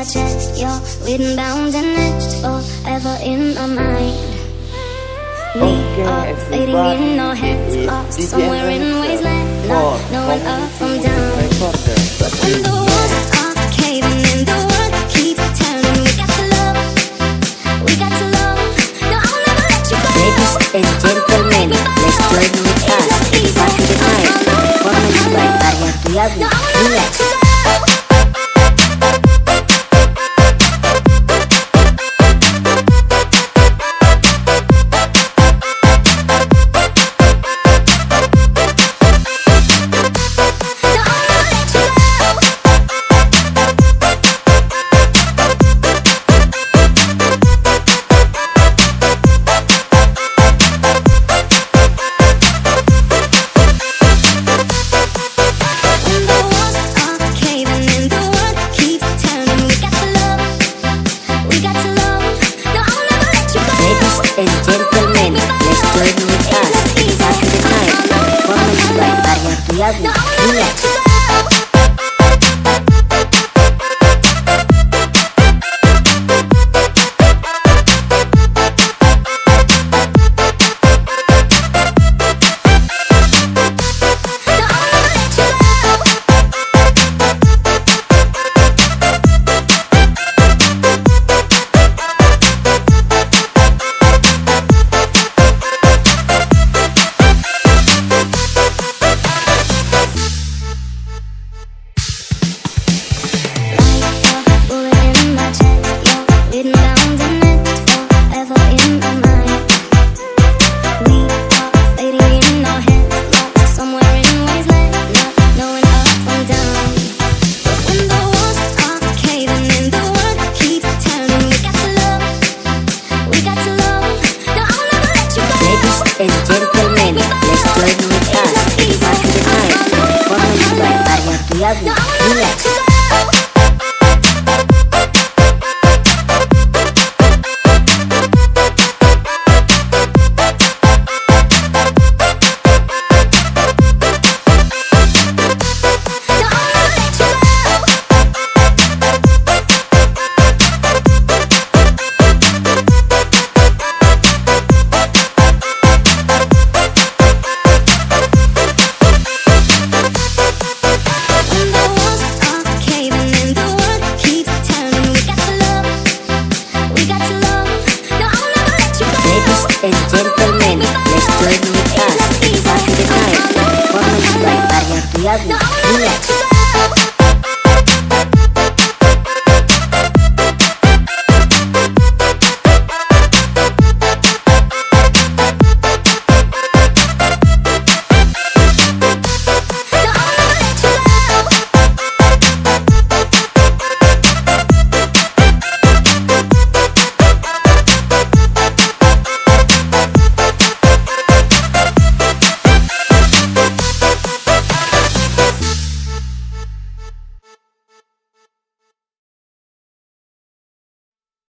my chest. You're written, bound, and etched forever in my mind. We okay, are fading in our heads, lost somewhere in wasteland, not knowing us. Miyagi, Relax. love you. No, Let's play with us. Happy the night. Performance by Arya Priyagu. Relax.